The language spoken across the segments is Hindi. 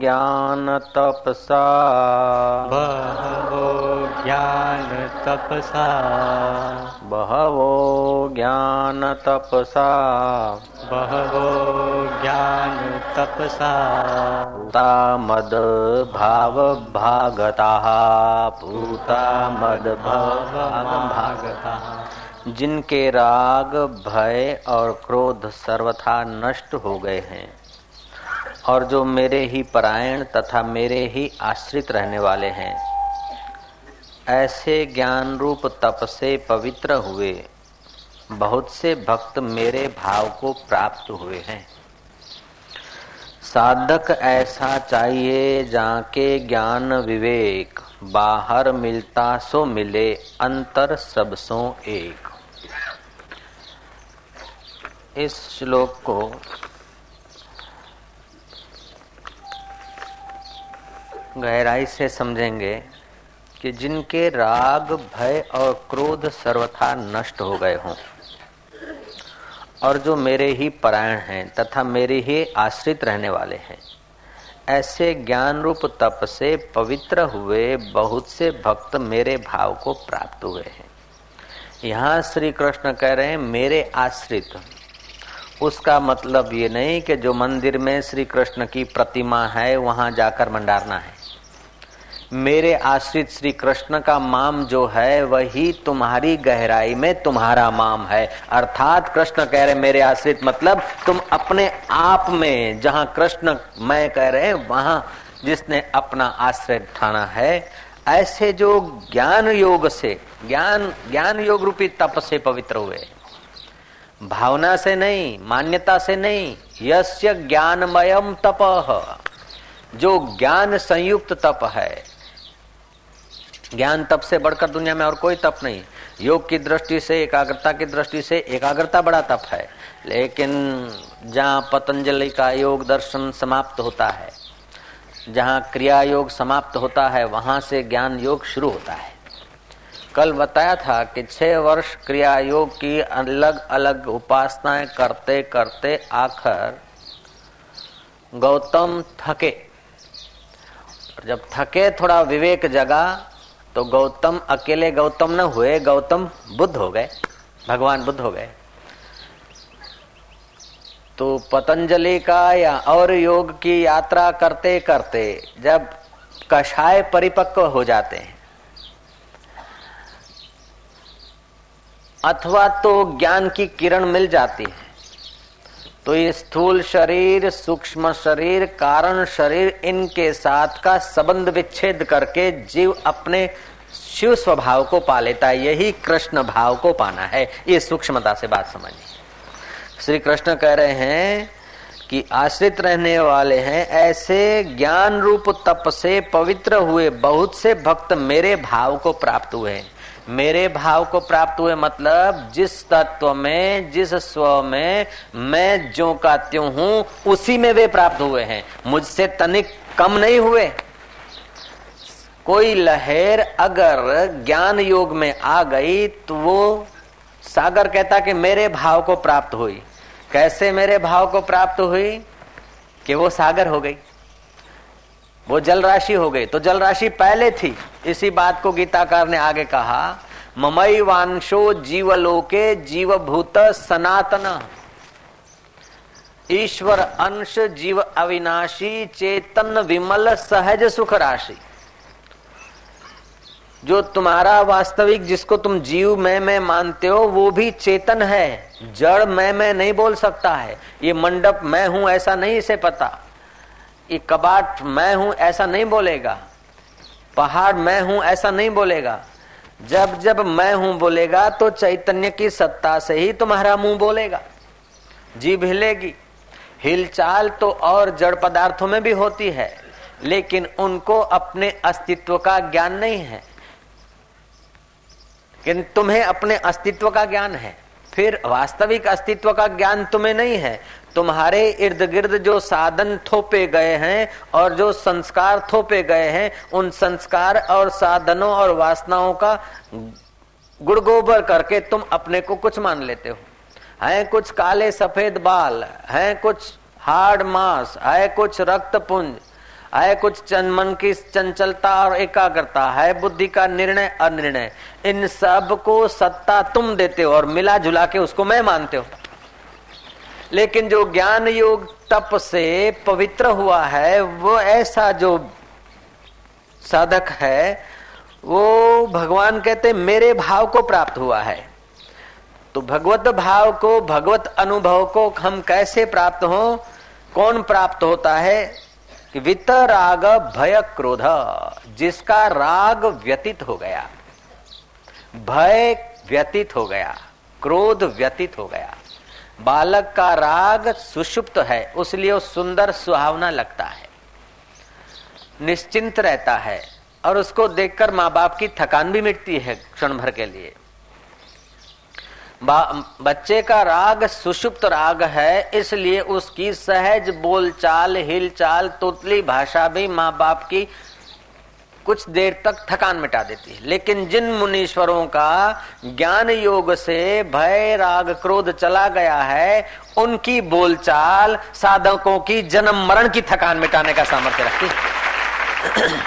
ज्ञान तपसा। बहवो ज्ञान तपसा। बहवो ज्ञान तपसा। बहवो ज्ञान तपसा। पूता मद भाव भागता। पूता मद भाव भागता। जिनके राग भय और क्रोध सर्वथा नष्ट हो गए हैं। और जो मेरे ही परायण तथा मेरे ही आश्रित रहने वाले हैं, ऐसे ज्ञान रूप तप से पवित्र हुए, बहुत से भक्त मेरे भाव को प्राप्त हुए हैं। साधक ऐसा चाहिए जाके ज्ञान विवेक, बाहर मिलता सो मिले, अंतर सब सो एक। इस श्लोक को गहराई से समझेंगे कि जिनके राग, भय और क्रोध सर्वथा नष्ट हो गए हों, और जो मेरे ही परायण हैं तथा मेरे ही आश्रित रहने वाले हैं, ऐसे ज्ञान रूप तप से पवित्र हुए बहुत से भक्त मेरे भाव को प्राप्त हुए हैं। यहाँ श्री कृष्ण कह रहे हैं, मेरे आश्रित। उसका मतलब ये नहीं कि जो मंदिर में श्री कृष्ण की प्रतिमा है, वहाँ जाकर मंडारना है। मेरे आश्रित श्री कृष्ण का माम जो है, वही तुम्हारी गहराई में तुम्हारा माम है। अर्थात कृष्ण कह रहे, मेरे आश्रित मतलब तुम अपने आप में, जहाँ कृष्ण मैं कह रहे वहाँ जिसने अपना आश्रय ठाना है। ऐसे जो ज्ञान योग से, ज्ञान ज्ञान योग रूपी तप से पवित्र हुए। भावना से नहीं, मान्यता से नहीं, यस्य ज्ञानमयम तप। जो ज्ञान संयुक्त तप है ज्ञान तप से बढ़कर दुनिया में और कोई तप नहीं। योग की दृष्टि से, एकाग्रता की दृष्टि से एकाग्रता बड़ा तप है। लेकिन जहाँ पतंजलि का योग दर्शन समाप्त होता है, जहाँ क्रिया योग समाप्त होता है, वहाँ से ज्ञान योग शुरू होता है। कल बताया था कि छह वर्ष क्रिया योग की अलग अलग उपासनाएँ करते करते आखिर गौतम थके। जब थके, थोड़ा विवेक जगा तो गौतम, अकेले गौतम न हुए, गौतम बुद्ध हो गए, भगवान बुद्ध हो गए। तो पतंजलि का या और योग की यात्रा करते करते जब कषाय परिपक्व हो जाते हैं, अथवा तो ज्ञान की किरण मिल जाती है। तो ये स्थूल शरीर, सूक्ष्म शरीर, कारण शरीर, इनके साथ का संबंध विच्छेद करके जीव अपने शिव स्वभाव को पा लेता है। यही कृष्ण भाव को पाना है। ये सूक्ष्मता से बात समझिए श्री कृष्ण कह रहे हैं कि आश्रित रहने वाले हैं, ऐसे ज्ञान रूप तप से पवित्र हुए बहुत से भक्त मेरे भाव को प्राप्त हुए हैं। मेरे भाव को प्राप्त हुए मतलब जिस तत्व में, जिस स्व में मैं जो का त्यों हूँ, उसी में वे प्राप्त हुए हैं। मुझसे तनिक कम नहीं हुए। कोई लहर अगर ज्ञान योग में आ गई तो वो सागर कहता कि मेरे भाव को प्राप्त हुई। कैसे मेरे भाव को प्राप्त हुई? कि वो सागर हो गई। वो जल राशि हो गई। तो जल राशि पहले थी। इसी बात को गीताकार ने आगे कहा, ममई वांशो जीवलोके जीवभूत सनातन। ईश्वर अंश जीव अविनाशी चेतन विमल सहज सुख राशि। जो तुम्हारा वास्तविक, जिसको तुम जीव में मैं मानते हो, वो भी चेतन है। जड़ मैं मैं नहीं बोल सकता है। ये मंडप मैं हूँ, ऐसा नहीं इसे पता। ये कबाट मैं हूँ ऐसा नहीं बोलेगा, पहाड़ मैं हूँ ऐसा नहीं बोलेगा। जब जब मैं हूँ बोलेगा तो चैतन्य की सत्ता से ही तुम्हारा मुँह बोलेगा। जीभ हिलेगी हिलचाल तो और जड़ पदार्थों में भी होती है, लेकिन उनको अपने अस्तित्व का ज्ञान नहीं है। कि तुम्हें अपने अस्तित्व का ज्ञान है। फिर वास्तविक अस्तित्व का ज्ञान तुम्हें नहीं है। तुम्हारे इर्द गिर्द जो साधन थोपे गए हैं और जो संस्कार थोपे गए हैं, उन संस्कार और साधनों और वासनाओं का गुड़गोबर करके तुम अपने को कुछ मान लेते हो। हैं कुछ काले सफ़ेद बाल, हैं कुछ हार्ड मांस, है कुछ रक्त पुंज है कुछ चन मन की चंचलता और एकाग्रता है, बुद्धि का निर्णय, अनिर्णय। इन सबको सत्ता तुम देते हो और मिला जुला के उसको मैं मानते हो। लेकिन जो ज्ञान योग तप से पवित्र हुआ है, वो ऐसा जो साधक है, वो भगवान कहते मेरे भाव को प्राप्त हुआ है। तो भगवत भाव को, भगवत अनुभव को हम कैसे प्राप्त हो, कौन प्राप्त होता है? कि वित राग भय क्रोध जिसका राग व्यतीत हो गया। भय व्यतीत हो गया, क्रोध व्यतीत हो गया। बालक का राग सुषुप्त है, उसलिए सुंदर सुहावना लगता है। निश्चिंत रहता है, और उसको देखकर माँ बाप की थकान भी मिटती है क्षण भर के लिए। बच्चे का राग सुषुप्त राग है, इसलिए उसकी सहज बोलचाल, हिलचाल, तुतली भाषा भी माँ बाप की कुछ देर तक थकान मिटा देती है। लेकिन जिन मुनीश्वरों का ज्ञान योग से भय, राग क्रोध चला गया है, उनकी बोलचाल साधकों की जन्म मरण की थकान मिटाने का सामर्थ्य रखती है।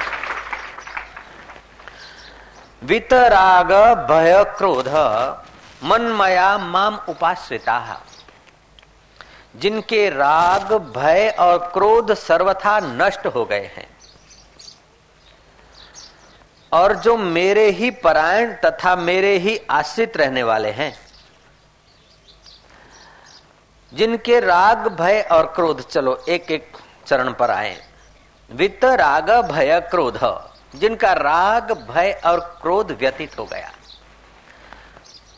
वितराग भय क्रोध। मनमया माम उपाश्रिता। जिनके राग, भय और क्रोध सर्वथा नष्ट हो गए हैं। और जो मेरे ही परायण तथा मेरे ही आश्रित रहने वाले हैं। जिनके राग, भय और क्रोध, चलो एक एक चरण पर आए। वित्त, राग, भय, क्रोध, जिनका राग, भय और क्रोध व्यतीत हो गया।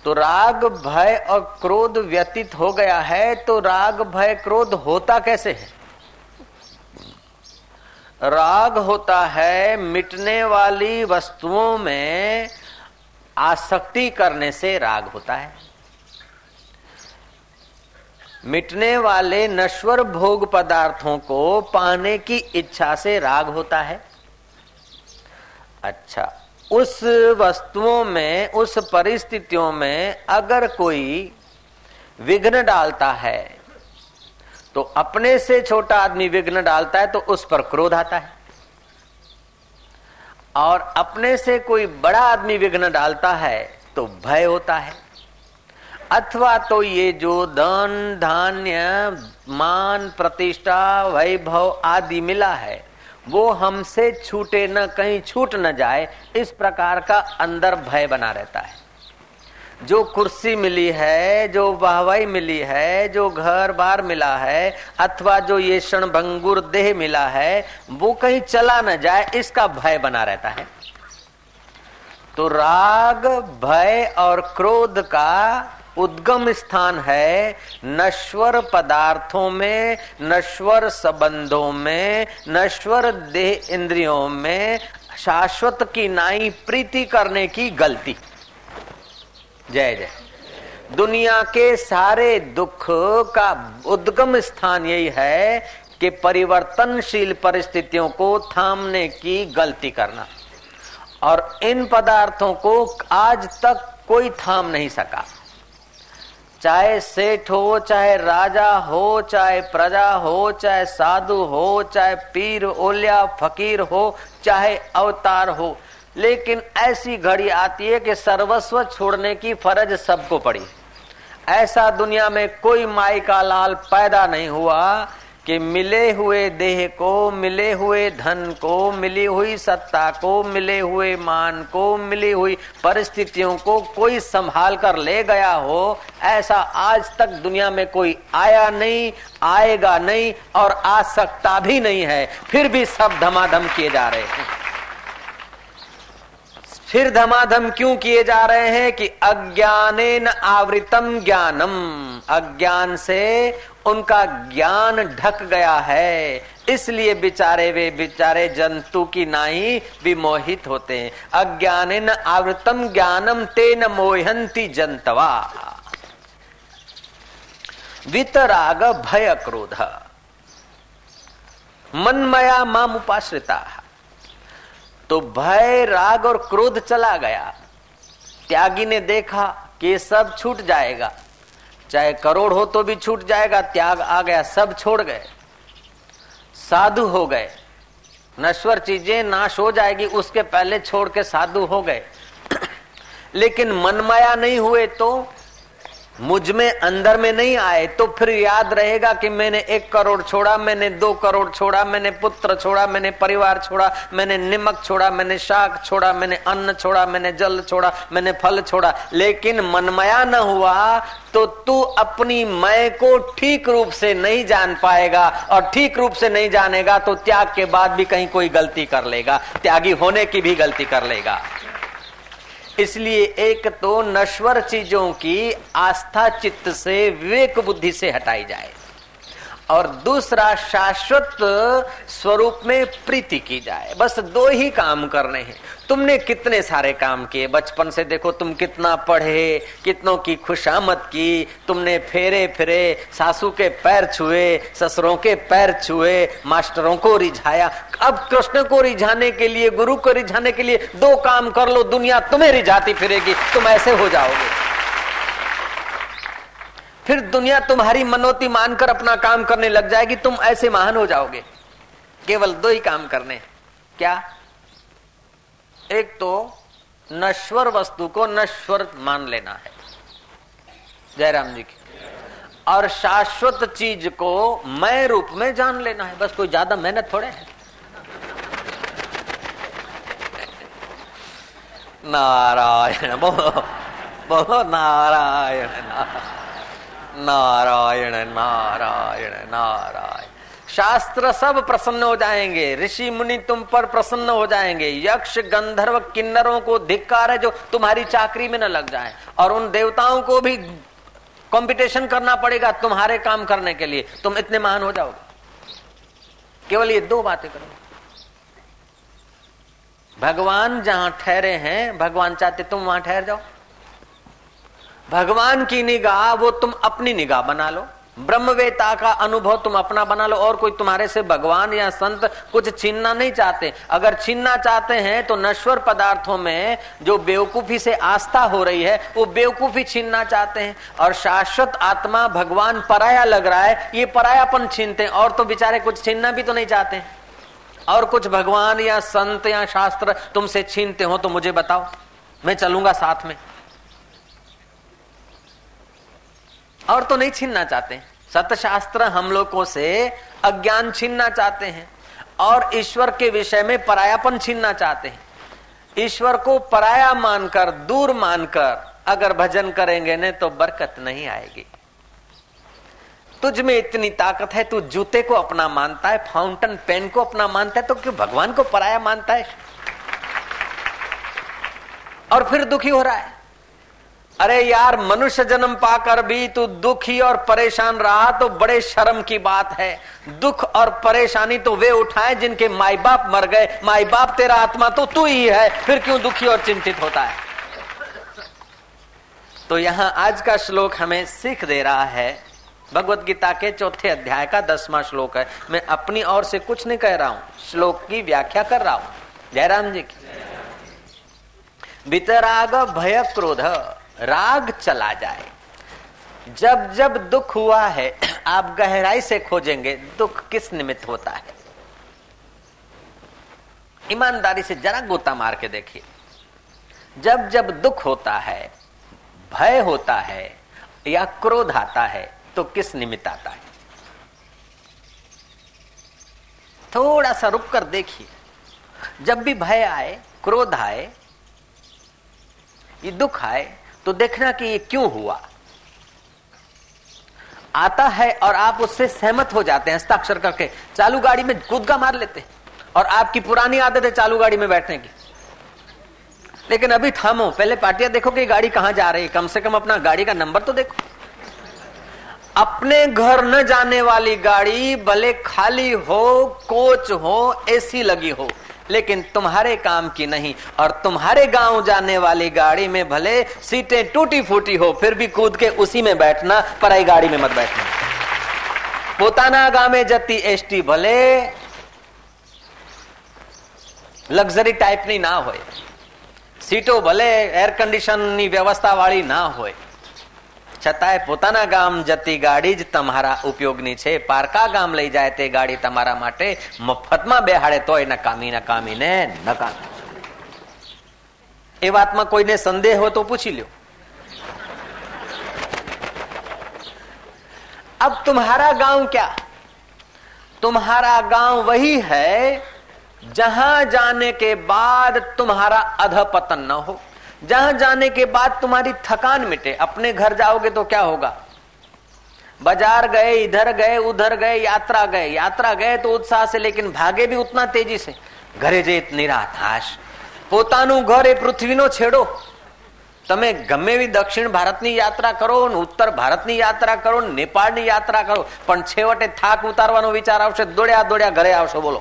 तो राग, भय और क्रोध व्यतीत हो गया है तो राग, भय, क्रोध होता कैसे है? राग होता है मिटने वाली वस्तुओं में आसक्ति करने से राग होता है। मिटने वाले नश्वर भोग पदार्थों को पाने की इच्छा से राग होता है। अच्छा उस वस्तुओं में, उस परिस्थितियों में अगर कोई विघ्न डालता है तो अपने से छोटा आदमी विघ्न डालता है तो उस पर क्रोध आता है। और अपने से कोई बड़ा आदमी विघ्न डालता है तो भय होता है। अथवा तो ये जो धन, धान्य, मान, प्रतिष्ठा, वैभव आदि मिला है वो हमसे छूटे न कहीं छूट न जाए, इस प्रकार का अंदर भय बना रहता है। जो कुर्सी मिली है, जो वाहवाई मिली है, जो घर बार मिला है, अथवा जो ये क्षण भंगुर देह मिला है, वो कहीं चला न जाए, इसका भय बना रहता है। तो राग, भय और क्रोध का उद्गम स्थान है नश्वर पदार्थों में, नश्वर संबंधों में, नश्वर देह इंद्रियों में शाश्वत की नाई प्रीति करने की गलती। जय जय। दुनिया के सारे दुख का उद्गम स्थान यही है कि परिवर्तनशील परिस्थितियों को थामने की गलती करना। और इन पदार्थों को आज तक कोई थाम नहीं सका। चाहे सेठ हो, चाहे राजा हो, चाहे प्रजा हो, चाहे साधु हो, चाहे पीर ओलिया फकीर हो, चाहे अवतार हो। लेकिन ऐसी घड़ी आती है कि सर्वस्व छोड़ने की फ़र्ज़ सबको पड़ी। ऐसा दुनिया में कोई माई का लाल पैदा नहीं हुआ कि मिले हुए देह को, मिले हुए धन को, मिली हुई सत्ता को, मिले हुए मान को, मिली हुई परिस्थितियों को कोई संभाल कर ले गया हो, ऐसा आज तक दुनिया में कोई आया नहीं, आएगा नहीं और आ सकता भी नहीं है। फिर भी सब धमाधम किए जा रहे हैं। फिर धमाधम क्यों किए जा रहे हैं कि अज्ञाने न आवृतम ज्ञानम। अज्ञान से उनका ज्ञान ढक गया है। इसलिए बिचारे वे बिचारे जंतु की नाई विमोहित होते हैं। अज्ञान आवृतम ज्ञानम तेन मोहंती जंतवा। वितराग भय क्रोध। मनमया माम उपाश्रिता। तो भय, राग और क्रोध चला गया। त्यागी ने देखा कि सब छूट जाएगा। चाहे करोड़ हो तो भी छूट जाएगा, त्याग आ गया, सब छोड़ गए। साधु हो गए। नश्वर चीज़ें नाश हो जाएगी, उसके पहले छोड़ के साधु हो गए। लेकिन मनमाया नहीं हुए तो मुझमें अंदर में नहीं आए तो फिर याद रहेगा कि मैंने एक करोड़ छोड़ा, मैंने दो करोड़ छोड़ा, मैंने पुत्र छोड़ा, मैंने परिवार छोड़ा, मैंने निमक छोड़ा, मैंने शाक छोड़ा, मैंने अन्न छोड़ा, मैंने जल छोड़ा, मैंने फल छोड़ा। लेकिन मनमया न हुआ तो तू अपनी मय को ठीक रूप से नहीं जान पाएगा और ठीक रूप से नहीं जानेगा तो त्याग के बाद भी कहीं कोई गलती कर लेगा। त्यागी होने की भी गलती कर लेगा। इसलिए एक तो नश्वर चीज़ों की आस्था चित्त से विवेक बुद्धि से हटाई जाए। और दूसरा शाश्वत स्वरूप में प्रीति की जाए। बस दो ही काम करने हैं। तुमने कितने सारे काम किए? बचपन से देखो तुम कितना पढ़े, कितनों की खुशामद की। तुमने फेरे फिरे, सासू के पैर छुए, ससुरों के पैर छुए, मास्टरों को रिझाया। अब कृष्ण को रिझाने के लिए, गुरु को रिझाने के लिए दो काम कर लो, दुनिया तुम्हें रिझाती फिरेगी। तुम ऐसे हो जाओगे। फिर दुनिया तुम्हारी मनोती मानकर अपना काम करने लग जाएगी, तुम ऐसे महान हो जाओगे। केवल दो ही काम करने। क्या? एक तो नश्वर वस्तु को नश्वर मान लेना है। जयराम जी की। और शाश्वत चीज़ को मैं रूप में जान लेना है। बस कोई ज़्यादा मेहनत थोड़े है। नारायण, बोलो बोलो नारायण। नारायण नारायण नारायण नारायण। शास्त्र सब प्रसन्न हो जाएँगे, ऋषि मुनि तुम पर प्रसन्न हो जाएँगे। यक्ष, गंधर्व किन्नरों को धिक्कार है जो तुम्हारी चाकरी में न लग जाए। और उन देवताओं को भी कंपटीशन करना पड़ेगा तुम्हारे काम करने के लिए। तुम इतने महान हो जाओगे। केवल ये दो बातें करो। भगवान जहाँ ठहरे हैं, भगवान चाहते तुम वहाँ ठहर जाओ। भगवान की निगाह, वो तुम अपनी निगाह बना लो। ब्रह्मवेता का अनुभव तुम अपना बना लो, और कोई तुम्हारे से भगवान या संत कुछ छीनना नहीं चाहते। अगर छीनना चाहते हैं तो नश्वर पदार्थों में जो बेवकूफ़ी से आस्था हो रही है, वो बेवकूफ़ी छीनना चाहते हैं। और शाश्वत आत्मा भगवान पराया लग रहा है, ये परायापन छीनते हैं, और तो बेचारे कुछ छीनना भी तो नहीं चाहते। और कुछ भगवान या संत या शास्त्र तुमसे छीनते हो तो मुझे बताओ, मैं चलूँगा साथ में। और तो नहीं छीनना चाहते। सतशास्त्र हम लोगों से अज्ञान छीनना चाहते हैं और ईश्वर के विषय में परायापन छीनना चाहते हैं। ईश्वर को पराया मानकर, दूर मानकर अगर भजन करेंगे न तो बरकत नहीं आएगी। तुझ में इतनी ताकत है, तू जूते को अपना मानता है, फाउंटेन पेन को अपना मानता है तो क्यों भगवान को पराया मानता है? और फिर दुखी हो रहा है। अरे यार, मनुष्य जन्म पाकर भी तू दुखी और परेशान रहा तो बड़े शर्म की बात है। दुख और परेशानी तो वे उठाए जिनके माई बाप मर गए। माई बाप तेरा आत्मा तो तू ही है, फिर क्यों दुखी और चिंतित होता है? तो यहाँ आज का श्लोक हमें सीख दे रहा है। भगवत गीता के चौथे अध्याय का दसवां श्लोक है। मैं अपनी ओर से कुछ नहीं कह रहा हूँ, श्लोक की व्याख्या कर रहा हूँ। जयराम जी की। वितराग भय क्रोध राग चला जाए। जब जब दुख हुआ है, आप गहराई से खोजेंगे, दुख किस निमित्त होता है? ईमानदारी से जरा गोता मार के देखिए। जब जब दुख होता है, भय होता है, या क्रोध आता है तो किस निमित्त आता है? थोड़ा सा रुक कर देखिए। जब भी भय आए, क्रोध आए, ये दुख आए तो देखना कि ये क्यों हुआ। आता है और आप उससे सहमत हो जाते हैं, हस्ताक्षर करके। चालू गाड़ी में कूदका मार लेते हैं और आपकी पुरानी आदत है चालू गाड़ी में बैठने की लेकिन अभी थामो, पहले पार्टियाँ देखो कि गाड़ी कहाँ जा रही है। कम से कम अपना गाड़ी का नंबर तो देखो। अपने घर न जाने वाली गाड़ी, भले खाली हो, कोच हो, एसी लगी हो लेकिन तुम्हारे काम की नहीं और तुम्हारे गांव जाने वाली गाड़ी में भले सीटें टूटी फूटी हो फिर भी कूद के उसी में बैठना पराई गाड़ी में मत बैठना पोताना गामे जती एसटी भले લક્ઝરી ટાઈપની ના હોય સીટો ભલે એર કન્ડિશનની વ્યવસ્થા વાળી ના હોય છતાંય પોતાના ગામ જતી ગાડી જ તમારા ઉપયોગની છે પારકા ગામ લઈ જાય તે ગાડી તમારા માટે મફતમાં બેહાડે તોય નકામી નકામી ને નકામી એ વાતમાં કોઈને સંદેહ હોય તો પૂછી લ્યો अब तुम्हारा गांव क्या तुम्हारा गांव वही है जहां जाने के बाद तुम्हारा अधपतन न हो जहां जाने के बाद तुम्हारी थकान मिटे अपने घर जाओगे तो क्या होगा बाजार गए इधर गए उधर गए यात्रा गए यात्रा गए तो उत्साह से लेकिन भागे भी उतना तेजी से घरे जे નિરાધાશ પોતાનું ઘર એ પૃથ્વીનો છેડો તમે ગમે એવી દક્ષિણ ભારતની યાત્રા કરો ને ઉત્તર ભારતની યાત્રા કરો ને નેપાળની યાત્રા કરો પણ છેવટે થાક ઉતારવાનો વિચાર આવશે દોડ્યા દોડ્યા ઘરે આવશો બોલો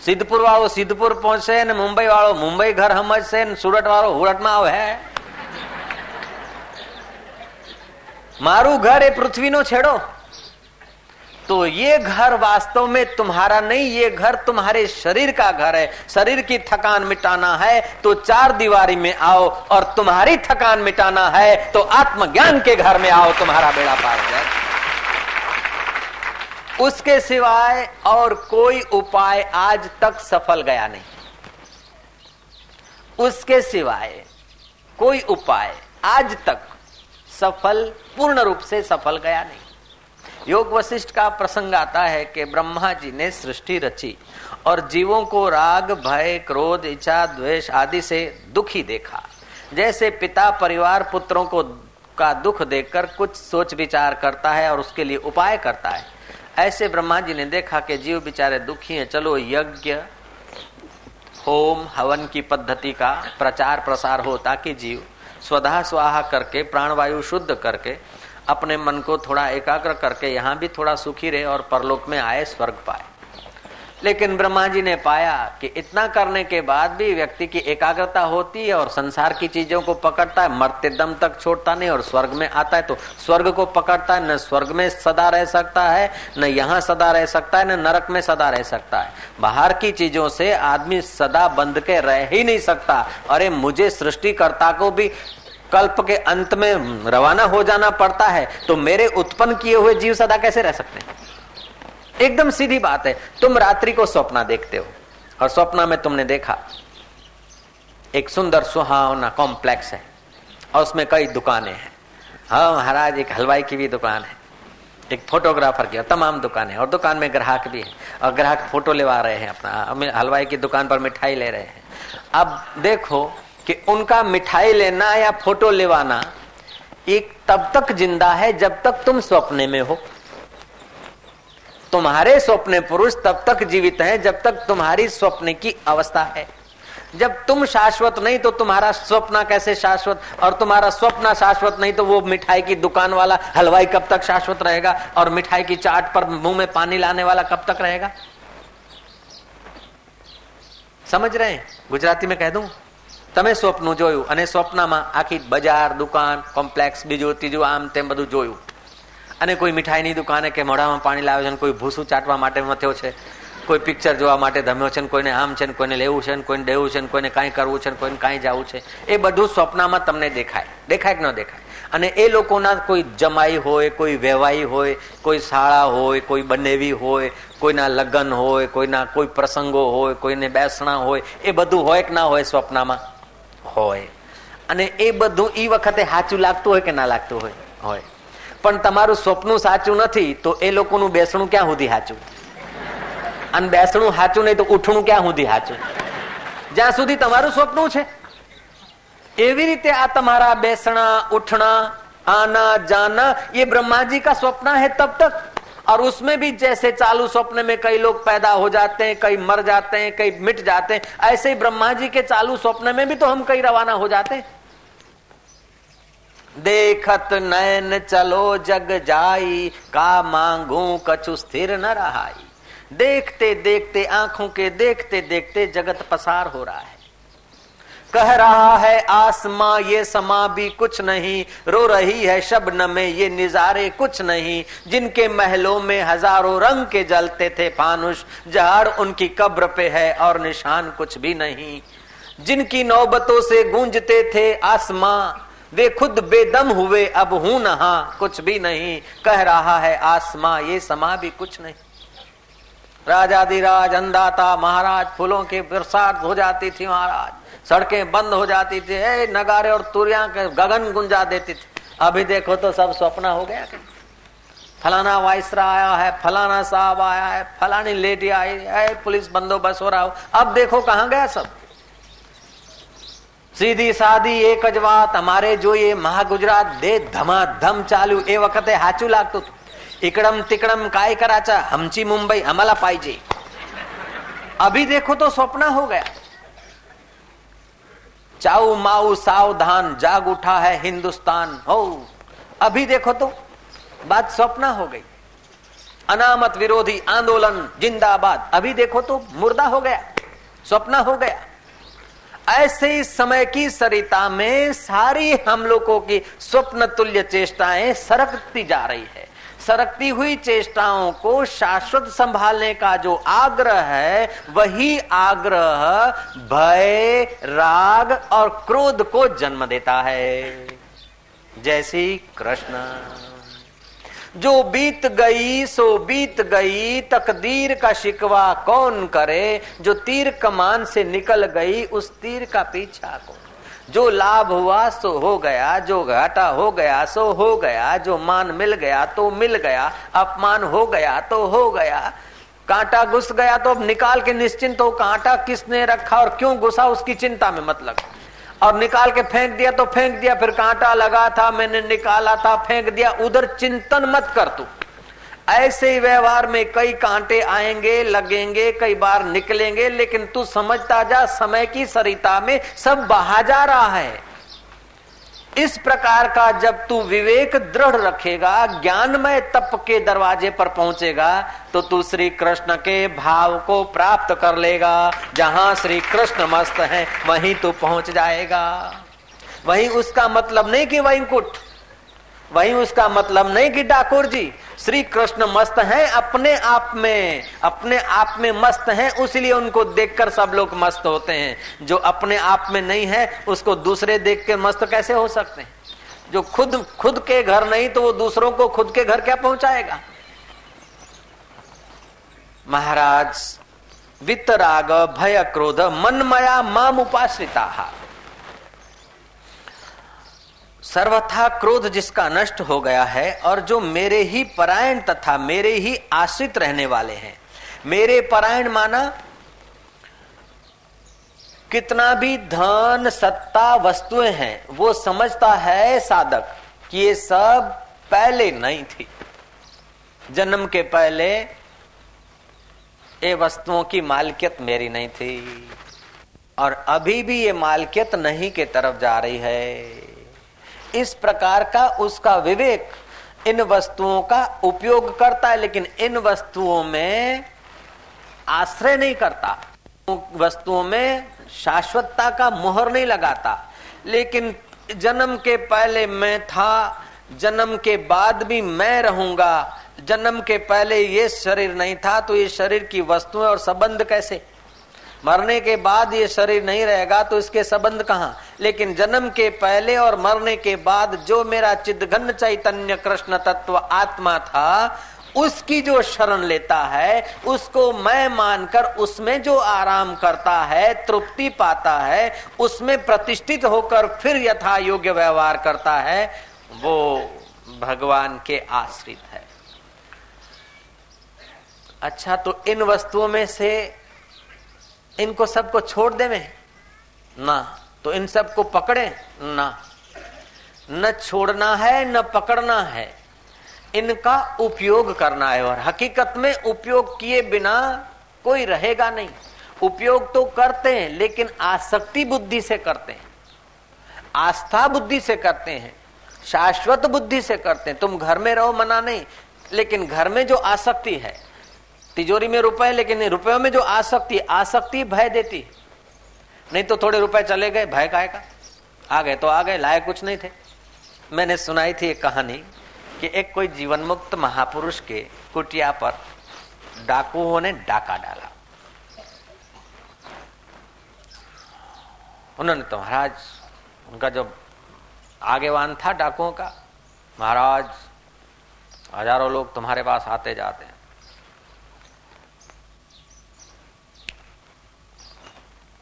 સિદ્ધપુર વાળો સિદ્ધપુર પહોંચશે ને મુંબઈ વાળો મુંબઈ ઘર સમજશે ને સુરત વાળો હુરટમાં આવે હે મારું ઘર એ પૃથ્વીનો છેડો तो ये घर वास्तव में तुम्हारा नहीं ये घर तुम्हारे शरीर का घर है शरीर की थकान मिटाना है तो चार दीवारी में आओ और तुम्हारी थकान मिटाना है तो आत्मज्ञान के घर में आओ तुम्हारा बेड़ा पार जाए उसके सिवाय और कोई उपाय आज तक सफल गया नहीं। उसके सिवाय कोई उपाय आज तक सफल, पूर्ण रूप से सफल गया नहीं। योग वशिष्ठ का प्रसंग आता है कि ब्रह्मा जी ने सृष्टि रची और जीवों को राग, भय, क्रोध, इच्छा, द्वेष आदि से दुखी देखा। जैसे पिता परिवार पुत्रों को का दुख देखकर कुछ सोच विचार करता है और उसके लिए उपाय करता है ऐसे ब्रह्मा जी ने देखा कि जीव बेचारे दुखी हैं। चलो यज्ञ, होम, हवन की पद्धति का प्रचार प्रसार हो ताकि जीव स्वधा स्वाहा करके, प्राणवायु शुद्ध करके, अपने मन को थोड़ा एकाग्र करके, यहाँ भी थोड़ा सुखी रहे और परलोक में आए, स्वर्ग पाए। लेकिन ब्रह्मा जी ने पाया कि इतना करने के बाद भी व्यक्ति की एकाग्रता होती है और संसार की चीज़ों को पकड़ता है। मरते दम तक छोड़ता नहीं और स्वर्ग में आता है। तो स्वर्ग को पकड़ता है, न स्वर्ग में सदा रह सकता है, न यहाँ सदा रह सकता है, न नरक में सदा रह सकता है। बाहर की चीज़ों से आदमी सदा बंध के रह ही नहीं सकता। अरे, मुझे सृष्टिकर्ता को भी कल्प के अंत में रवाना हो जाना पड़ता है। तो मेरे उत्पन्न किए हुए जीव सदा कैसे रह सकते हैं? एकदम सीधी बात है। तुम रात्रि को स्वप्न देखते हो। और स्वप्न में तुमने देखा, एक सुंदर सुहावना कॉम्प्लेक्स है, और उसमें कई दुकानें हैं। हाँ महाराज, एक हलवाई की भी दुकान है, एक फोटोग्राफर की, और तमाम दुकानें और दुकान में ग्राहक भी है, और ग्राहक फ़ोटो लेवा रहे हैं अपना। हलवाई की दुकान पर मिठाई ले रहे हैं। अब देखो कि उनका मिठाई लेना या फ़ोटो लेवाना, एक तब तक ज़िंदा है जब तक तुम स्वप्ने में हो। तुम्हारे स्वप्ने पुरुष तब तक जीवित हैं जब तक तुम्हारी स्वप्न की अवस्था है जब तुम शाश्वत नहीं तो तुम्हारा स्वप्न कैसे शाश्वत और तुम्हारा स्वप्न शाश्वत नहीं तो वो मिठाई की दुकान वाला हलवाई कब तक शाश्वत रहेगा और मिठाई की चाट पर मुंह में पानी लाने वाला कब तक रहेगा समझ रहे हैं गुजराती में कह दूं તમે સ્વપ્ન જોયું અને સ્વપ્નમાં આખી બજાર દુકાન કોમ્પ્લેક્સ બીજું ત્રીજું આમ તેમ બધું જોયું અને કોઈ મીઠાઈની દુકાને કે મોઢામાં પાણી લાવે છે કોઈ ભૂસું ચાટવા માટે મથ્યો છે, કોઈ પિક્ચર જોવા માટે ધમ્યો છે કોઈને આમ છે કોઈને લેવું છે કોઈને દેવું છે કોઈને કાંઈ કરવું છે કોઈને કાંઈ જવું છે, એ બધું સ્વપ્નમાં તમને દેખાય દેખાય કે ન દેખાય. અને એ લોકોના કોઈ જમાઈ હોય, કોઈ વેવાઈ હોય, કોઈ શાળા હોય, કોઈ બનેવી હોય, કોઈના લગ્ન હોય, કોઈના કોઈ પ્રસંગો હોય, કોઈને બેસણા હોય, એ બધું હોય કે ના હોય સ્વપ્નમાં? હોય. અને એ બધું એ વખતે સાચું લાગતું હોય કે ના લાગતું હોય? હોય. પણ તમારું સ્વપ્ન સાચું નથી તો એ લોકોનું બેસણું ક્યાં સુધી સાચું અને બેસણું સાચું નહીં તો ઉઠણું ક્યાં સુધી સાચું જ્યાં સુધી તમારું સ્વપ્ન છે એવી રીતે આ તમારા બેસણા ઉઠણા आना जाना ये ब्रह्मा जी का स्वप्न है तब तक और उसमें भी जैसे चालू स्वप्न में कई लोग पैदा हो जाते हैं कई मर जाते हैं कई मिट जाते हैं ऐसे ही ब्रह्मा जी के चालू स्वप्न में भी तो हम कई रवाना हो जाते हैं देखत नैन चलो जग जाई, का मांगू कछु स्थिर न रहाई। देखते देखते, आँखों के देखते देखते जगत पसार हो रहा है। कह रहा है, आसमां ये समा भी कुछ नहीं, रो रही है शबन में ये निजारे कुछ नहीं। जिनके महलों में हज़ारों रंग के जलते थे फानुष, जहर उनकी कब्र पे है और निशान कुछ भी नहीं। जिनकी नौबतों से गूंजते थे आसमां वे खुद बेदम हुए अब हूँ नहा कुछ भी नहीं। कह रहा है आसमा ये समा भी कुछ नहीं। राजाधिराज अंदाता महाराज फूलों के बरसात हो जाती थी महाराज। सड़कें बंद हो जाती थी। ए, नगारे और तुरिया के गगन गुंजा देती थी। अभी देखो तो सब स्वप्न हो गया क्या फलाना वाइसरा आया है फलाना साहब आया है फलानी लेडी आई है। पुलिस बंदोबस्त हो रहा हो। अब देखो कहाँ गया सब। सीधी सादी एक જ વાત અમારે જોઈએ મહાગુજરાત દે ધમાધમ ચાલુ એ વખતે સાચું લાગતું इकड़म तिकड़म काय कराचा हमची मुंबई हमारा पाइजे अभी देखो तो स्वप्न हो गया चाऊ माऊ सावधान जाग उठा है हिंदुस्तान हो अभी देखो तो बात स्वप्न हो गई अनामत विरोधी आंदोलन जिंदाबाद अभी देखो तो मुर्दा हो गया स्वप्न हो गया ऐसे ही समय की सरिता में सारी हम लोगों की स्वप्न तुल्य चेष्टाएँ सरकती जा रही है। सरकती हुई चेष्टाओं को शाश्वत संभालने का जो आग्रह है, वही आग्रह भय, राग और क्रोध को जन्म देता है। जैसी कृष्ण। जो बीत गई, सो बीत गई, तकदीर का शिकवा कौन करे? जो तीर कमान से निकल गई, उस तीर का पीछा कौन? जो लाभ हुआ, सो हो गया, जो घाटा हो गया, सो हो गया, जो मान मिल गया तो मिल गया, अपमान हो गया तो हो गया। कांटा घुस गया तो अब निकाल के निश्चिंत हो, कांटा किसने रखा और क्यों घुसा, उसकी चिंता में मत मतलब और निकाल के फेंक दिया तो फेंक दिया, फिर कांटा लगा था, मैंने निकाला था, फेंक दिया। उधर चिंतन मत कर तू। ऐसे ही व्यवहार में कई कांटे आएँगे, लगेंगे, कई बार निकलेंगे, लेकिन तू समझता जा, समय की सरिता में सब बहा जा रहा है। इस प्रकार का जब तू विवेक दृढ़ रखेगा, ज्ञानमय तप के दरवाजे पर पहुंचेगा तो तू श्री कृष्ण के भाव को प्राप्त कर लेगा। जहाँ श्री कृष्ण मस्त है, वहीं तू पहुँच जाएगा। वहीं उसका मतलब नहीं कि वैंकुट वहीं उसका मतलब नहीं कि डाकुर जी, श्री कृष्ण मस्त हैं, अपने आप में, अपने आप में मस्त हैं, उसलिए उनको देखकर सब लोग मस्त होते हैं। जो अपने आप में नहीं है, उसको दूसरे देख के मस्त कैसे हो सकते हैं? जो खुद खुद के घर नहीं तो वो दूसरों को खुद के घर क्या पहुंचाएगा? महाराज, वितराग भय क्रोध मनमया माम उपाश्रिता सर्वथा क्रोध जिसका नष्ट हो गया है और जो मेरे ही परायण तथा मेरे ही आश्रित रहने वाले हैं। मेरे परायण माना कितना भी धन, सत्ता, वस्तुएँ हैं, वो समझता है साधक कि ये सब पहले नहीं थी। जन्म के पहले ये वस्तुओं की मालकियत मेरी नहीं थी और अभी भी ये मालकियत नहीं के तरफ़ जा रही है। इस प्रकार का उसका विवेक इन वस्तुओं का उपयोग करता है, लेकिन इन वस्तुओं में आश्रय नहीं करता। वस्तुओं में शाश्वतता का मोहर नहीं लगाता। लेकिन जन्म के पहले मैं था, जन्म के बाद भी मैं रहूँगा, जन्म के पहले ये शरीर नहीं था तो ये शरीर की वस्तुएँ और संबंध कैसे? मरने के बाद ये शरीर नहीं रहेगा तो इसके संबंध कहा? लेकिन जन्म के पहले और मरने के बाद जो मेरा चिदघन चैतन्य कृष्ण तत्व आत्मा था, उसकी जो शरण लेता है, उसको मैं मानकर उसमें जो आराम करता है, तृप्ति पाता है, उसमें प्रतिष्ठित होकर फिर यथा योग्य व्यवहार करता है, वो भगवान के आश्रित है। अच्छा तो इन वस्तुओं में से इनको सबको छोड़ देवे? ना। तो इन सबको पकड़े? ना। न छोड़ना है, न पकड़ना है। इनका उपयोग करना है और हकीकत में उपयोग किए बिना कोई रहेगा नहीं। उपयोग तो करते हैं, लेकिन आसक्ति बुद्धि से करते हैं। आस्था बुद्धि से करते हैं। शाश्वत बुद्धि से करते हैं। तुम घर में रहो मना नहीं, लेकिन घर में जो आसक्ति है तिजोरी में रुपए, लेकिन रुपयों में जो आसक्ति आसक्ति भय देती। नहीं तो थोड़े रुपए चले गए, भय काय का? आ गए तो आ गए लाए कुछ नहीं थे। मैंने सुनाई थी एक कहानी कि एक कोई जीवन मुक्त महापुरुष के कुटिया पर डाकुओं ने डाका डाला। उन्होंने तो महाराज, उनका जो आगेवान था डाकुओं का, महाराज, हज़ारों लोग तुम्हारे पास आते जाते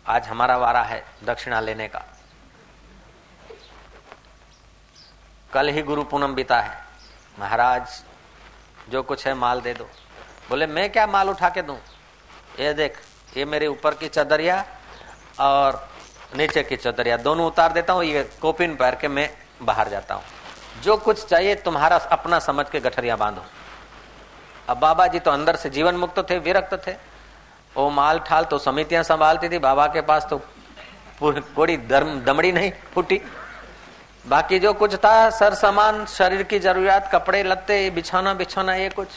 आज हमारा वारा है दक्षिणा लेने का। कल ही गुरु पूनम बीता है। महाराज, जो कुछ है माल दे दो। बोले, मैं क्या माल उठा के दू? ये देख, ये मेरे ऊपर की चदरिया और नीचे की चदरिया। दोनों उतार देता हूँ, ये कोपिन पैर के मैं बाहर जाता हूँ। जो कुछ चाहिए, तुम्हारा अपना समझ के गठरिया बांधो। अब बाबा जी तो अंदर से जीवन मुक्त थे, विरक्त थे। वो माल ठाल तो समितियाँ संभालती थी, बाबा के पास तो कोड़ी दमड़ी नहीं, फूटी। बाकी जो कुछ था, सर सामान, शरीर की जरूरियात, कपड़े, लत्ते, बिछाना बिछाना, ये कुछ।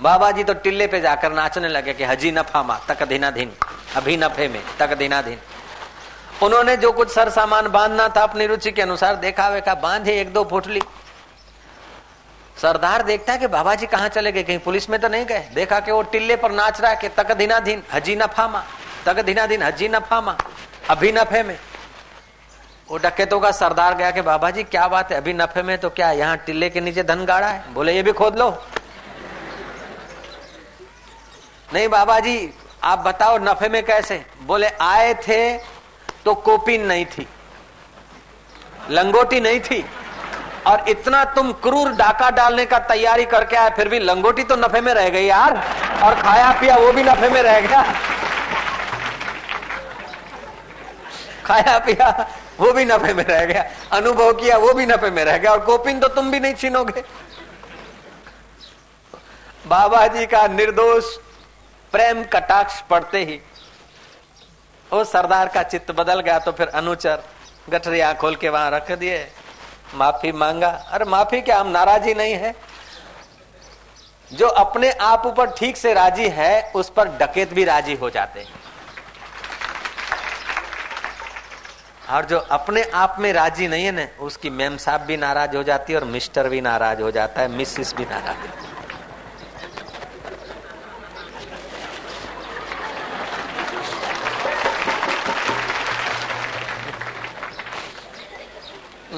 बाबा जी तो टिल्ले पे जाकर नाचने लगे कि हजी नफा मा, तक धीनाधीन अभी नफे में, तक धीनाधीन उन्होंने जो कुछ सर सामान बांधना था, अपनी रुचि के अनुसार देखा, वेखा, बांधे एक दो फुटली। सरदार देखता है कि बाबा जी कहाँ चले गए, कहीं पुलिस में तो नहीं गए। देखा कि वो टिल्ले पर नाच रहा है कि तक धीनाधीन हजी नफामा तक धीनाधीन हजी नफामा अभी नफे में। वो डकेतों का सरदार गया कि बाबा जी क्या बात है, अभी नफे में तो क्या यहाँ टिल्ले के नीचे धन गाड़ा है। बोले, ये भी खोद लो। नहीं बाबा जी आप बताओ नफे में कैसे? बोले, आए थे तो कोपिन नहीं थी, लंगोटी नहीं थी। और इतना तुम क्रूर डाका डालने का तैयारी करके आए, फिर भी लंगोटी तो नफे में रह गई यार। और खाया पिया वो भी नफे में रह गया। खाया पिया वो भी नफे में रह गया। अनुभव किया वो भी नफे में रह गया। और कोपिन तो तुम भी नहीं छीनोगे। बाबा जी का निर्दोष प्रेम कटाक्ष पड़ते ही वो सरदार का चित्त बदल गया तो फिर अनुचर गठरिया खोल के वहाँ रख दिए। माफ़ी मांगा। अरे माफ़ी क्या, हम नाराजी नहीं है। जो अपने आप ऊपर ठीक से राज़ी है, उस पर डकेत भी राज़ी हो जाते हैं। और जो अपने आप में राज़ी नहीं है ना, उसकी मेम साहब भी नाराज़ हो जाती है और मिस्टर भी नाराज़ हो जाता है, मिसिस भी नाराज़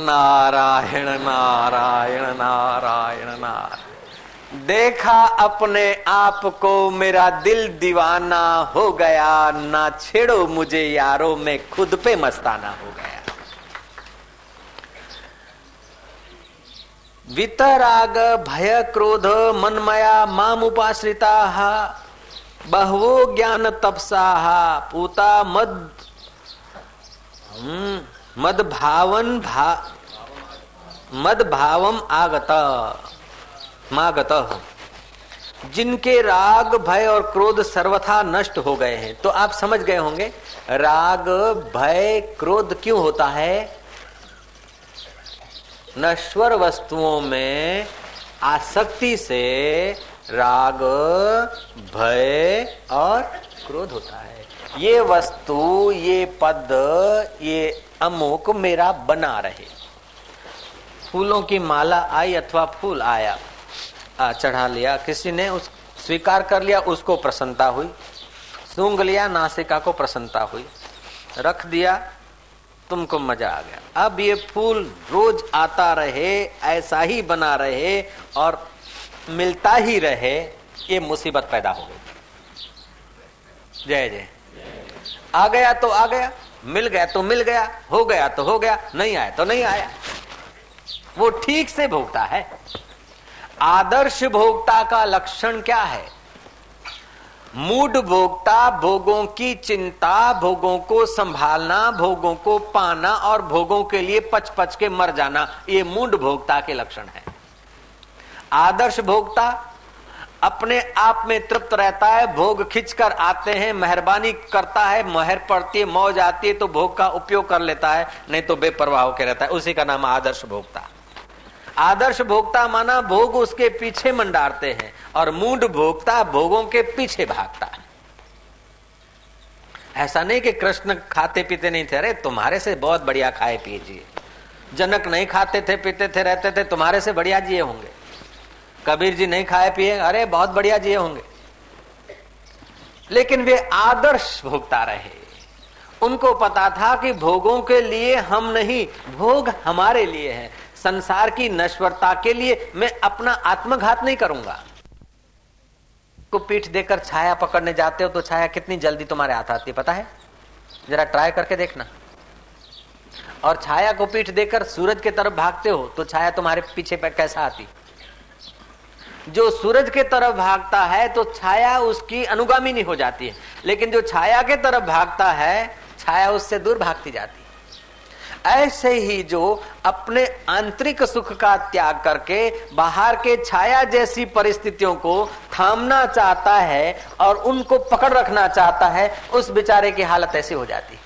नारायण नारायण नारायण नारायण। देखा अपने आप को मेरा दिल दीवाना हो गया ना छेड़ो मुझे यारो मैं खुद पे मस्ताना हो गया। वितराग भय क्रोध मनमया माम उपाश्रिता बहवो ज्ञान तपसा पूता मद हम्म, मद भावन भा मद भावम आगत। मागत। जिनके राग, भय और क्रोध सर्वथा नष्ट हो गए हैं। तो आप समझ गए होंगे, राग, भय, क्रोध क्यों होता है? नश्वर वस्तुओं में आसक्ति से राग, भय और क्रोध होता है। ये वस्तु, ये पद, ये अमुक मेरा बना रहे। फूलों की माला आई अथवा फूल आया आ, चढ़ा लिया। किसी ने उस स्वीकार कर लिया उसको प्रसन्नता हुई। सूंघ लिया नासिका को प्रसन्नता हुई। रख दिया तुमको मज़ा आ गया। अब ये फूल रोज आता रहे ऐसा ही बना रहे और मिलता ही रहे ये मुसीबत पैदा हो गई। जय जय। आ गया तो आ गया। मिल गया तो मिल गया, हो गया तो हो गया, नहीं आया तो नहीं आया। वो ठीक से भोगता है। आदर्श भोक्ता का लक्षण क्या है? मूड भोक्ता भोगों की चिंता, भोगों को संभालना, भोगों को पाना और भोगों के लिए पच पच के मर जाना, ये मूड भोक्ता के लक्षण है। आदर्श भोक्ता अपने आप में तृप्त रहता है, भोग खिंच कर आते हैं, मेहरबानी करता है, महर पड़ती है, मौज आती है तो भोग का उपयोग कर लेता है, नहीं तो बेपरवाह होकर रहता है। उसी का नाम आदर्श भोक्ता। आदर्श भोक्ता माना भोग उसके पीछे मंडारते हैं और मूड भोगता भोगों के पीछे भागता है। ऐसा नहीं कि कृष्ण खाते पीते नहीं थे, अरे तुम्हारे से बहुत बढ़िया खाए पिए जनक नहीं खाते थे, पीते थे, रहते थे, तुम्हारे से बढ़िया जिए होंगे। कबीर जी नहीं खाए पिए, अरे बहुत बढ़िया जिए होंगे। लेकिन वे आदर्श भोगता रहे। उनको पता था कि भोगों के लिए हम नहीं, भोग हमारे लिए है। संसार की नश्वरता के लिए मैं अपना आत्मघात नहीं करूँगा। को पीठ देकर छाया पकड़ने जाते हो तो छाया कितनी जल्दी तुम्हारे हाथ आती है, पता है? जरा ट्राई करके देखना। और छाया को पीठ देकर सूरज के तरफ़ भागते हो तो छाया तुम्हारे पीछे पर कैसा आती? जो सूरज के तरफ़ भागता है तो छाया उसकी अनुगामी नहीं हो जाती है। लेकिन जो छाया के तरफ़ भागता है, छाया उससे दूर भागती जाती है। ऐसे ही जो अपने आंतरिक सुख का त्याग करके बाहर के छाया जैसी परिस्थितियों को थामना चाहता है और उनको पकड़ रखना चाहता है, उस बेचारे की हालत ऐसी हो जाती है।